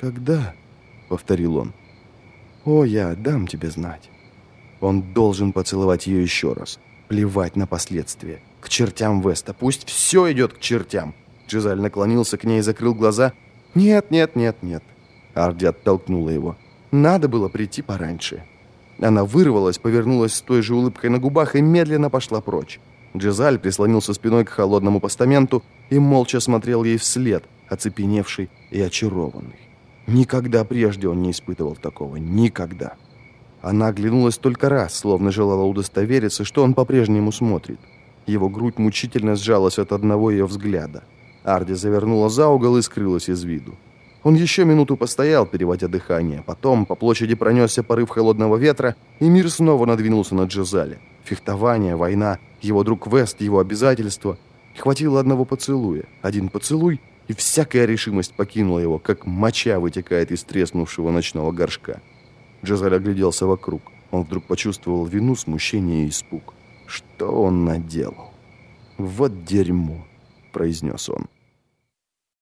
«Когда?» — повторил он. «О, я дам тебе знать». Он должен поцеловать ее еще раз. Плевать на последствия. К чертям Веста. Пусть все идет к чертям. Джизаль наклонился к ней и закрыл глаза. «Нет, нет, нет, нет». Арди оттолкнула его. «Надо было прийти пораньше». Она вырвалась, повернулась с той же улыбкой на губах и медленно пошла прочь. Джизаль прислонился спиной к холодному постаменту и молча смотрел ей вслед, оцепеневший и очарованный. Никогда прежде он не испытывал такого. Никогда. Она оглянулась только раз, словно желала удостовериться, что он по-прежнему смотрит. Его грудь мучительно сжалась от одного ее взгляда. Арди завернула за угол и скрылась из виду. Он еще минуту постоял, переводя дыхание. Потом по площади пронесся порыв холодного ветра, и мир снова надвинулся на Джезале. Фехтование, война, его друг Вест, его обязательства. Хватило одного поцелуя. Один поцелуй, и всякая решимость покинула его, как моча вытекает из треснувшего ночного горшка. Джезаль огляделся вокруг. Он вдруг почувствовал вину, смущение и испуг. Что он наделал? «Вот дерьмо», — произнес он.